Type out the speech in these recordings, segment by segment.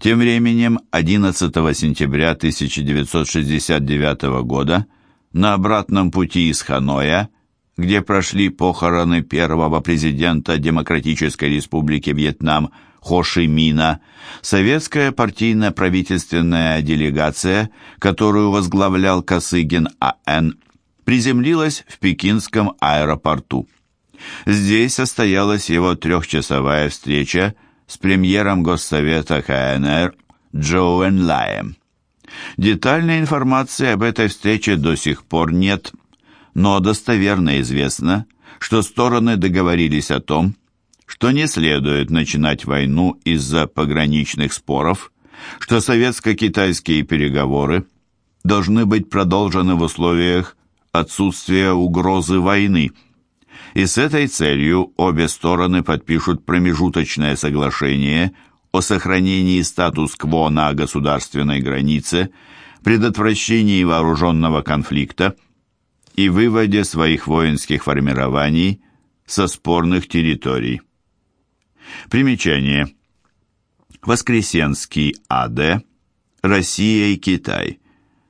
Тем временем 11 сентября 1969 года на обратном пути из Ханоя, где прошли похороны первого президента Демократической Республики Вьетнам Хо Ши Мина, советская партийно-правительственная делегация, которую возглавлял Косыгин А.Н., приземлилась в пекинском аэропорту. Здесь состоялась его трехчасовая встреча с премьером Госсовета КНР Джоуэн Лаем. Детальной информации об этой встрече до сих пор нет, но достоверно известно, что стороны договорились о том, что не следует начинать войну из-за пограничных споров, что советско-китайские переговоры должны быть продолжены в условиях отсутствия угрозы войны. И с этой целью обе стороны подпишут промежуточное соглашение о сохранении статус-кво на государственной границе, предотвращении вооруженного конфликта и выводе своих воинских формирований со спорных территорий. Примечание. Воскресенский А.Д. Россия и Китай.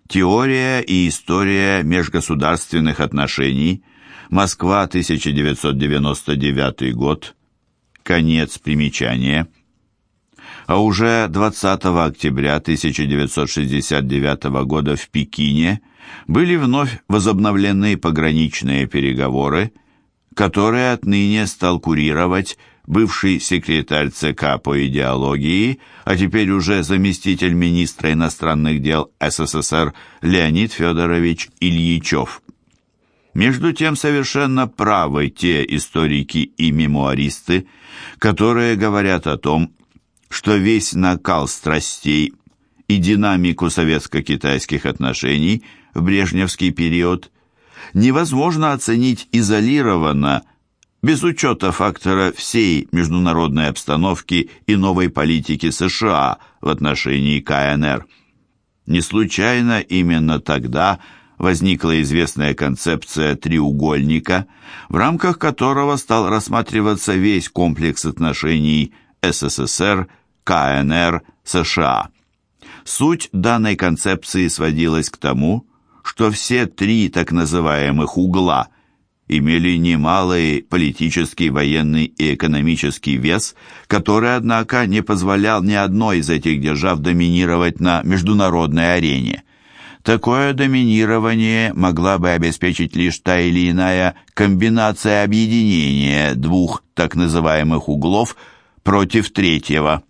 Теория и история межгосударственных отношений. Москва, 1999 год. Конец примечания. А уже 20 октября 1969 года в Пекине были вновь возобновлены пограничные переговоры, которые отныне стал курировать бывший секретарь ЦК по идеологии, а теперь уже заместитель министра иностранных дел СССР Леонид Федорович Ильичев. Между тем совершенно правы те историки и мемуаристы, которые говорят о том, что весь накал страстей и динамику советско-китайских отношений в брежневский период невозможно оценить изолированно без учета фактора всей международной обстановки и новой политики США в отношении КНР. Не случайно именно тогда возникла известная концепция треугольника, в рамках которого стал рассматриваться весь комплекс отношений СССР, КНР, США. Суть данной концепции сводилась к тому, что все три так называемых «угла» – имели немалый политический, военный и экономический вес, который, однако, не позволял ни одной из этих держав доминировать на международной арене. Такое доминирование могла бы обеспечить лишь та или иная комбинация объединения двух так называемых углов против третьего.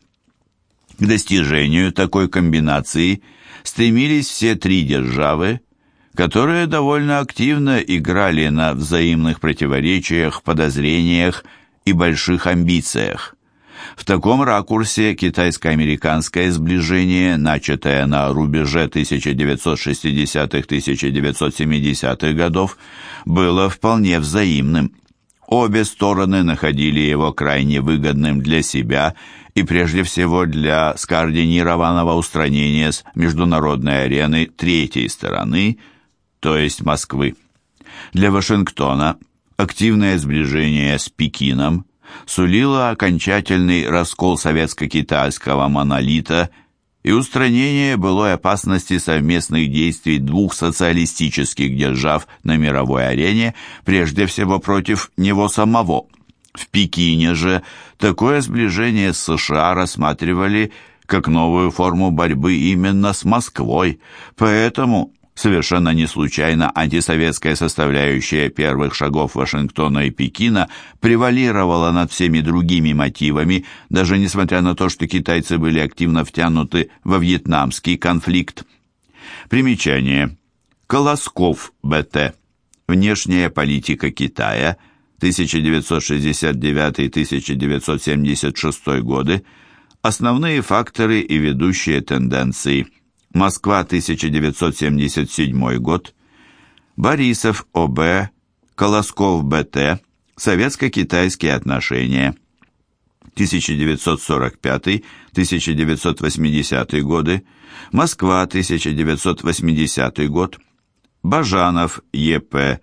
К достижению такой комбинации стремились все три державы, которые довольно активно играли на взаимных противоречиях, подозрениях и больших амбициях. В таком ракурсе китайско-американское сближение, начатое на рубеже 1960-1970-х годов, было вполне взаимным. Обе стороны находили его крайне выгодным для себя и прежде всего для скоординированного устранения с международной арены третьей стороны – то есть Москвы. Для Вашингтона активное сближение с Пекином сулило окончательный раскол советско-китайского монолита и устранение былой опасности совместных действий двух социалистических держав на мировой арене, прежде всего против него самого. В Пекине же такое сближение с США рассматривали как новую форму борьбы именно с Москвой, поэтому Совершенно не случайно антисоветская составляющая первых шагов Вашингтона и Пекина превалировала над всеми другими мотивами, даже несмотря на то, что китайцы были активно втянуты во вьетнамский конфликт. Примечание. Колосков, Б.Т. Внешняя политика Китая, 1969-1976 годы. Основные факторы и ведущие тенденции – Москва, 1977 год. Борисов, О.Б., Колосков, Б.Т. Советско-китайские отношения. 1945-1980 годы. Москва, 1980 год. Бажанов, Е.П.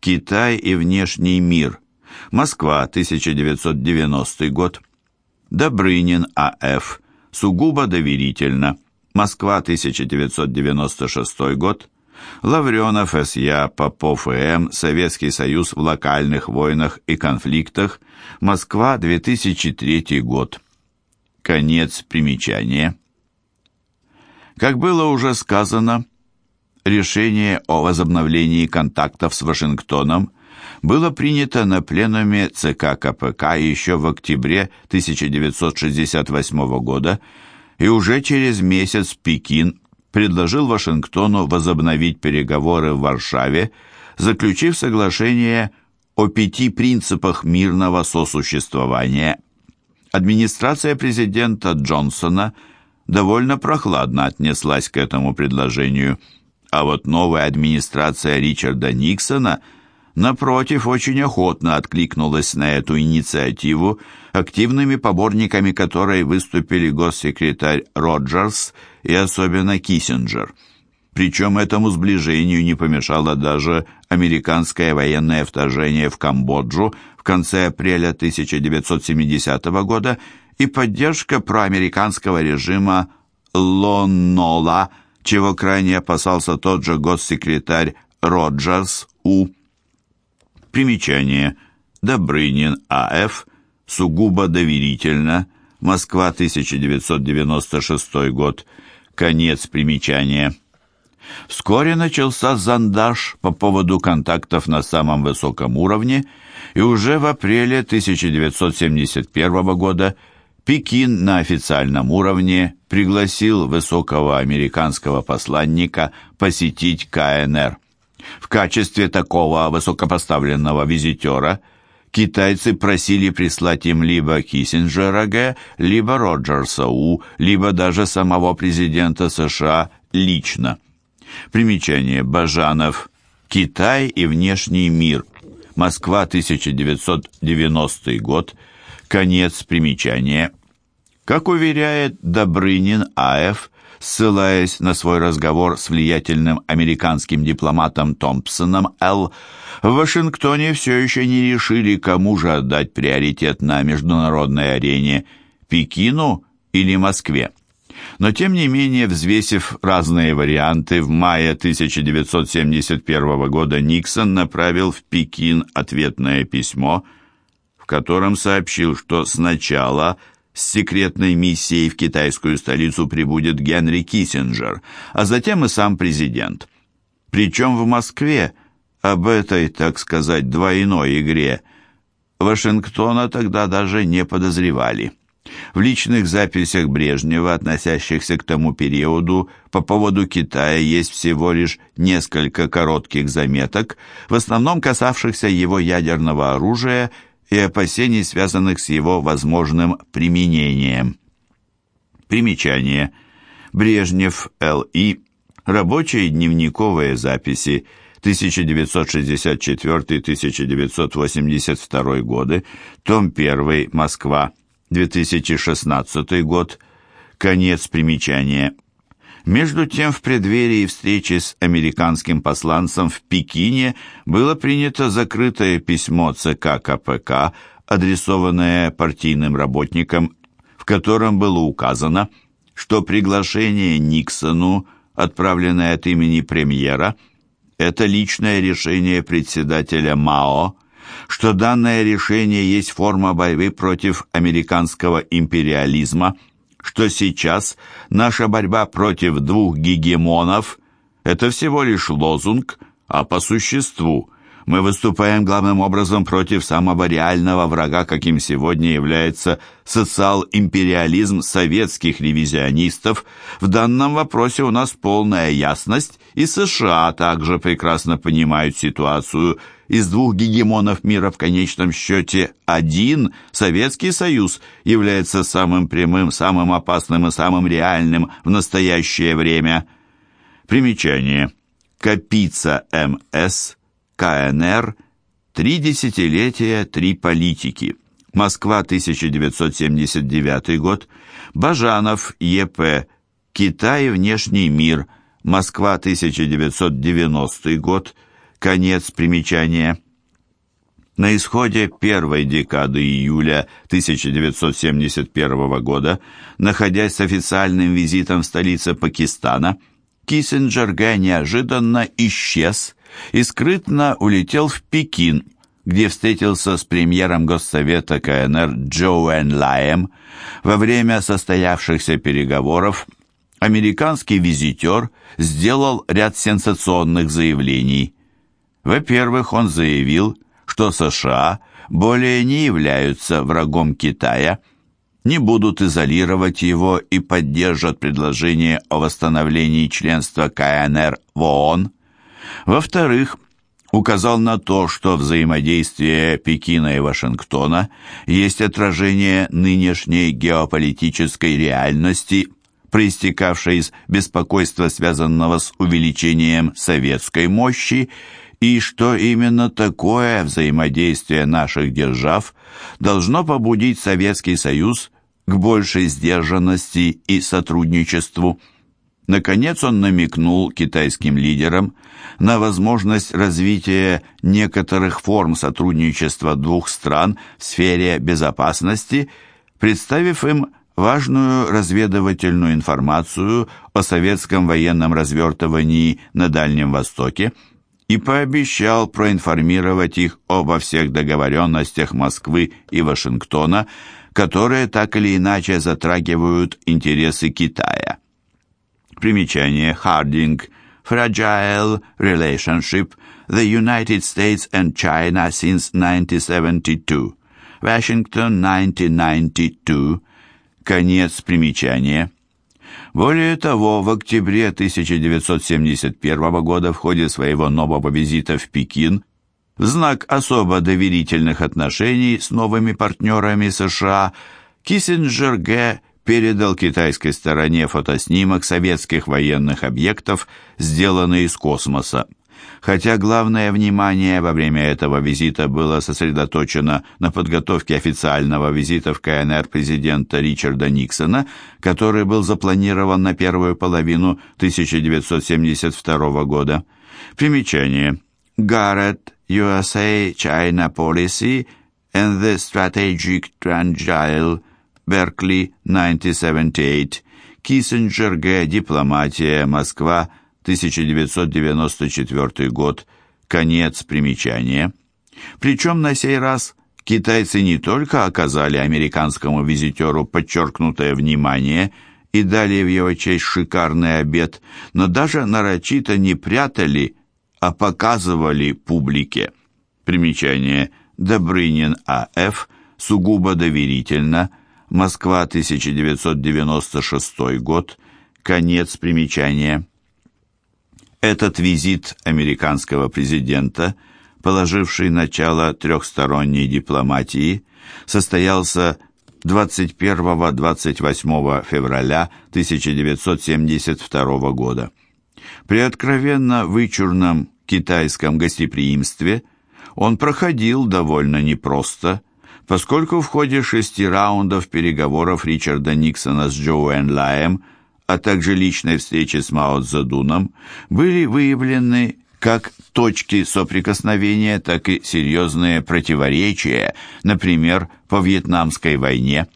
Китай и внешний мир. Москва, 1990 год. Добрынин, А.Ф. сугубо доверительно. Москва, 1996 год. Лавренов, С.Я., Попов И.М., Советский Союз в локальных войнах и конфликтах, Москва, 2003 год. Конец примечания. Как было уже сказано, решение о возобновлении контактов с Вашингтоном было принято на пленуме ЦК КПК еще в октябре 1968 года, и уже через месяц Пекин предложил Вашингтону возобновить переговоры в Варшаве, заключив соглашение о пяти принципах мирного сосуществования. Администрация президента Джонсона довольно прохладно отнеслась к этому предложению, а вот новая администрация Ричарда Никсона – напротив, очень охотно откликнулась на эту инициативу, активными поборниками которой выступили госсекретарь Роджерс и особенно Киссинджер. Причем этому сближению не помешало даже американское военное вторжение в Камбоджу в конце апреля 1970 года и поддержка проамериканского режима Лоннола, чего крайне опасался тот же госсекретарь Роджерс У. Примечание. Добрынин А.Ф. Сугубо доверительно. Москва, 1996 год. Конец примечания. Вскоре начался зондаж по поводу контактов на самом высоком уровне, и уже в апреле 1971 года Пекин на официальном уровне пригласил высокого американского посланника посетить КНР. В качестве такого высокопоставленного визитера китайцы просили прислать им либо Киссинджера Г., либо Роджерса У., либо даже самого президента США лично. Примечание Бажанов. Китай и внешний мир. Москва, 1990 год. Конец примечания. Как уверяет Добрынин А.Ф., ссылаясь на свой разговор с влиятельным американским дипломатом Томпсоном Л., в Вашингтоне все еще не решили, кому же отдать приоритет на международной арене – Пекину или Москве. Но тем не менее, взвесив разные варианты, в мае 1971 года Никсон направил в Пекин ответное письмо, в котором сообщил, что сначала – с секретной миссией в китайскую столицу прибудет Генри Киссинджер, а затем и сам президент. Причем в Москве об этой, так сказать, двойной игре Вашингтона тогда даже не подозревали. В личных записях Брежнева, относящихся к тому периоду, по поводу Китая есть всего лишь несколько коротких заметок, в основном касавшихся его ядерного оружия и опасений, связанных с его возможным применением. Примечание. Брежнев, Л.И. Рабочие дневниковые записи 1964-1982 годы, том 1, Москва, 2016 год, конец примечания. Между тем, в преддверии встречи с американским посланцем в Пекине было принято закрытое письмо ЦК КПК, адресованное партийным работникам, в котором было указано, что приглашение Никсону, отправленное от имени премьера, это личное решение председателя МАО, что данное решение есть форма борьбы против американского империализма – что сейчас наша борьба против двух гегемонов – это всего лишь лозунг, а по существу мы выступаем главным образом против самого реального врага, каким сегодня является социал-империализм советских ревизионистов. В данном вопросе у нас полная ясность, и США также прекрасно понимают ситуацию – из двух гегемонов мира в конечном счете один, Советский Союз, является самым прямым, самым опасным и самым реальным в настоящее время. Примечание. Капица МС, КНР, три десятилетия, три политики. Москва, 1979 год. Бажанов, Е.П. Китай, внешний мир. Москва, 1990 год. Конец примечания. На исходе первой декады июля 1971 года, находясь с официальным визитом в столице Пакистана, Киссинджер Г. неожиданно исчез и скрытно улетел в Пекин, где встретился с премьером Госсовета КНР Джоуэн Лаем. Во время состоявшихся переговоров американский визитер сделал ряд сенсационных заявлений. Во-первых, он заявил, что США более не являются врагом Китая, не будут изолировать его и поддержат предложение о восстановлении членства КНР в ООН. Во-вторых, указал на то, что взаимодействие Пекина и Вашингтона есть отражение нынешней геополитической реальности, проистекавшей из беспокойства, связанного с увеличением советской мощи, и что именно такое взаимодействие наших держав должно побудить Советский Союз к большей сдержанности и сотрудничеству. Наконец он намекнул китайским лидерам на возможность развития некоторых форм сотрудничества двух стран в сфере безопасности, представив им важную разведывательную информацию о советском военном развертывании на Дальнем Востоке – и пообещал проинформировать их обо всех договоренностях Москвы и Вашингтона, которые так или иначе затрагивают интересы Китая. Примечание. Хардинг. Fragile Relationship. The United States and China since 1972 Washington 1992 Конец примечания более того, в октябре 1971 года в ходе своего нового визита в Пекин в знак особо доверительных отношений с новыми партнерами США Киссинджер Г. передал китайской стороне фотоснимок советских военных объектов, сделанный из космоса. Хотя главное внимание во время этого визита было сосредоточено на подготовке официального визита в КНР президента Ричарда Никсона, который был запланирован на первую половину 1972 года. Примечание. Гаррет, USA China Policy and the Strategic Triangle, Беркли, 1978. Киссинджер Г. Дипломатия, Москва, 1994 год, конец примечания. Причем на сей раз китайцы не только оказали американскому визитеру подчеркнутое внимание и дали в его честь шикарный обед, но даже нарочито не прятали, а показывали публике. Примечание Добрынин А.Ф. сугубо доверительно. Москва, 1996 год. Конец примечания. Этот визит американского президента, положивший начало трехсторонней дипломатии, состоялся 21-28 февраля 1972 года. При откровенно вычурном китайском гостеприимстве он проходил довольно непросто, поскольку в ходе шести раундов переговоров Ричарда Никсона с Джоуэн Лаем а также личной встречи с Мао Цзэдуном, были выявлены как точки соприкосновения, так и серьезные противоречия, например, по Вьетнамской войне,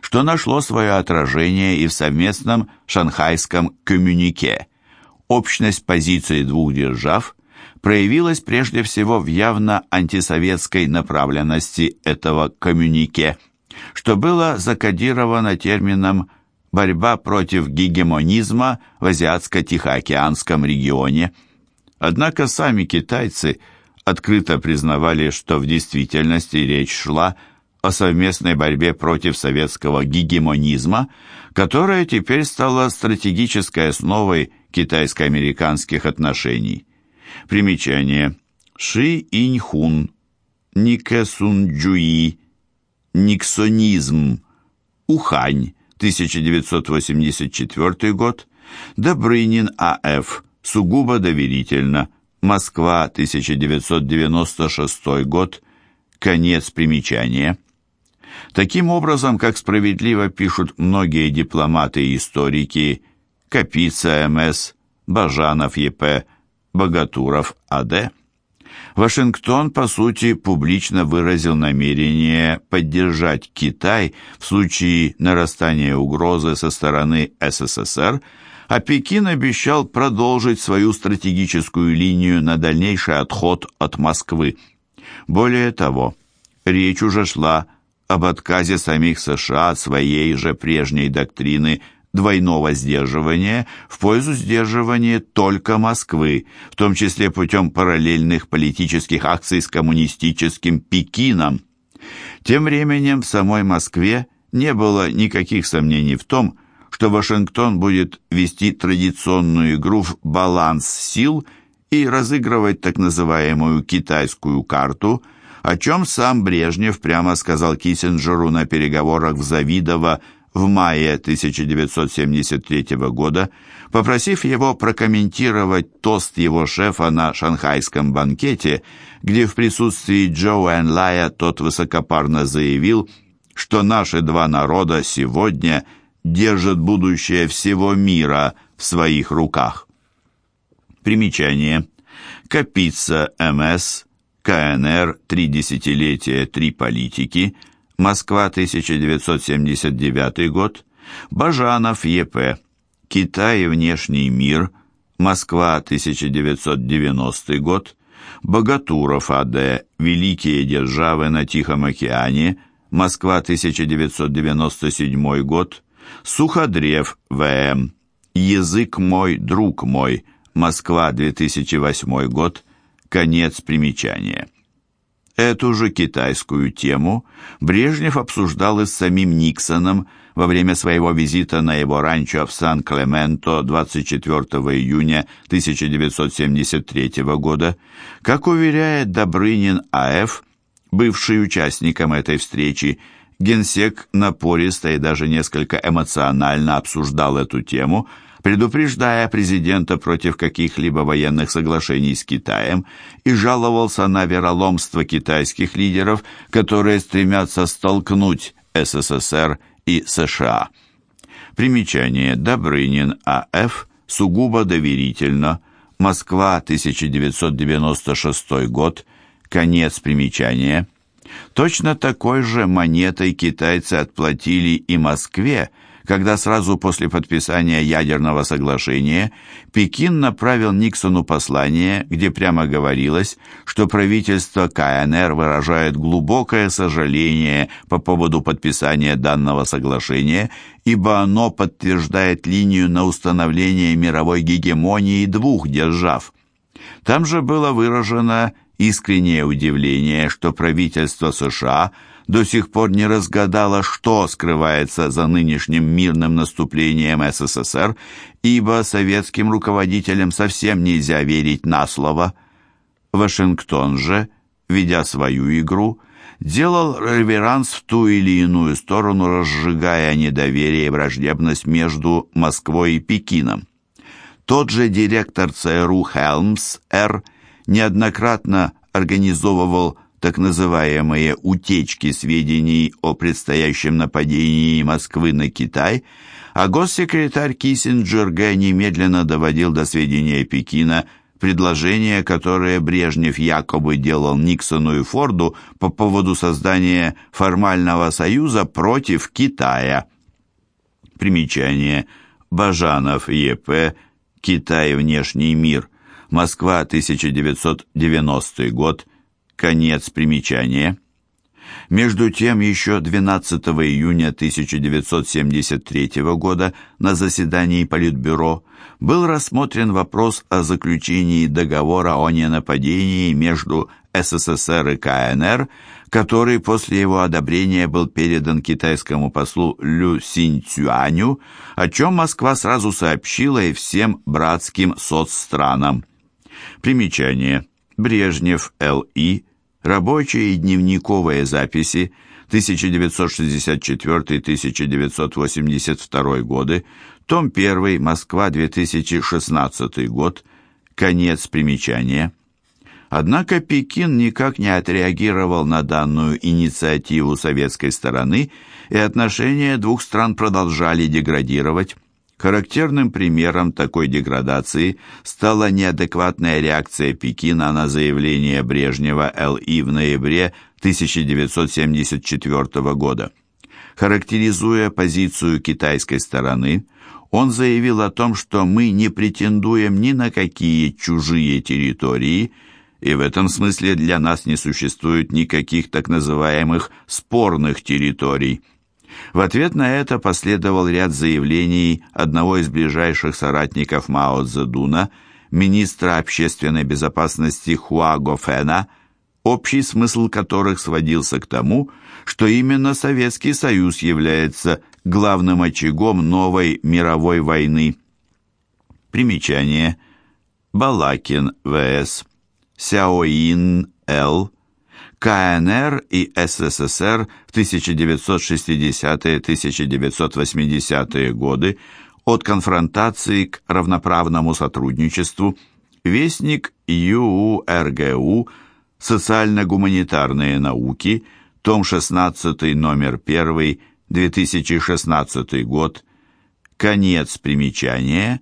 что нашло свое отражение и в совместном шанхайском коммюнике. Общность позиций двух держав проявилась прежде всего в явно антисоветской направленности этого коммюнике, что было закодировано термином борьба против гегемонизма в Азиатско-Тихоокеанском регионе. Однако сами китайцы открыто признавали, что в действительности речь шла о совместной борьбе против советского гегемонизма, которая теперь стала стратегической основой китайско-американских отношений. Примечание. Ши Иньхун, Никэ Сун Джуи, Никсонизм, Ухань, 1984 год, Добрынин А.Ф. Сугубо доверительно. Москва, 1996 год. Конец примечания. Таким образом, как справедливо пишут многие дипломаты и историки, Капица М.С., Бажанов Е.П., Богатуров А.Д., Вашингтон, по сути, публично выразил намерение поддержать Китай в случае нарастания угрозы со стороны СССР, а Пекин обещал продолжить свою стратегическую линию на дальнейший отход от Москвы. Более того, речь уже шла об отказе самих США от своей же прежней доктрины двойного сдерживания в пользу сдерживания только Москвы, в том числе путем параллельных политических акций с коммунистическим Пекином. Тем временем в самой Москве не было никаких сомнений в том, что Вашингтон будет вести традиционную игру в баланс сил и разыгрывать так называемую китайскую карту, о чем сам Брежнев прямо сказал Киссинджеру на переговорах в Завидово в мае 1973 года, попросив его прокомментировать тост его шефа на шанхайском банкете, где в присутствии Джо Энлая тот высокопарно заявил, что наши два народа сегодня – держит будущее всего мира в своих руках. Примечание. Капица МС, КНР, три десятилетия, три политики, Москва, 1979 год, Бажанов ЕП, Китай и внешний мир, Москва, 1990 год, Богатуров А.Д. Великие державы на Тихом океане, Москва, 1997 год, Суходрев В.М. Язык мой, друг мой. Москва, 2008 год. Конец примечания. Эту же китайскую тему Брежнев обсуждал и с самим Никсоном во время своего визита на его ранчо в Сан-Клементо 24 июня 1973 года. Как уверяет Добрынин А.Ф., бывший участником этой встречи, Генсек напористо и даже несколько эмоционально обсуждал эту тему, предупреждая президента против каких-либо военных соглашений с Китаем и жаловался на вероломство китайских лидеров, которые стремятся столкнуть СССР и США. Примечание Добрынин А.Ф. сугубо доверительно. Москва, 1996 год. Конец примечания. Точно такой же монетой китайцы отплатили и Москве, когда сразу после подписания ядерного соглашения Пекин направил Никсону послание, где прямо говорилось, что правительство КНР выражает глубокое сожаление по поводу подписания данного соглашения, ибо оно подтверждает линию на установление мировой гегемонии двух держав. Там же было выражено искреннее удивление, что правительство США до сих пор не разгадало, что скрывается за нынешним мирным наступлением СССР, ибо советским руководителям совсем нельзя верить на слово. Вашингтон же, ведя свою игру, делал реверанс в ту или иную сторону, разжигая недоверие и враждебность между Москвой и Пекином. Тот же директор ЦРУ Хелмс Р неоднократно организовывал так называемые утечки сведений о предстоящем нападении Москвы на Китай, а госсекретарь Киссинджер Г. немедленно доводил до сведения Пекина предложение, которое Брежнев якобы делал Никсону и Форду по поводу создания формального союза против Китая. Примечание. Бажанов Е.П. Китай. Внешний мир. Москва, 1990 год. Конец примечания. Между тем, еще 12 июня 1973 года на заседании Политбюро был рассмотрен вопрос о заключении договора о ненападении между СССР и КНР, который после его одобрения был передан китайскому послу Лю Синьцюаню, о чем Москва сразу сообщила и всем братским соцстранам. Примечание. Брежнев Л.И. Рабочие и дневниковые записи 1964-1982 годы, том 1, Москва, 2016 год, конец примечания. Однако Пекин никак не отреагировал на данную инициативу советской стороны, и отношения двух стран продолжали деградировать. Характерным примером такой деградации стала неадекватная реакция Пекина на заявление Брежнева Л.И. в ноябре 1974 года. Характеризуя позицию китайской стороны, он заявил о том, что мы не претендуем ни на какие чужие территории, и в этом смысле для нас не существует никаких так называемых «спорных территорий». В ответ на это последовал ряд заявлений одного из ближайших соратников Мао Цзэдуна, министра общественной безопасности Хуа Гофена, общий смысл которых сводился к тому, что именно Советский Союз является главным очагом новой мировой войны. Примечание. Балакин В.С. Сяоин Л. КНР и СССР в 1960-1980-е годы от конфронтации к равноправному сотрудничеству, Вестник ЮУРГУ «Социально-гуманитарные науки», том 16, номер 1, 2016 год, конец примечания,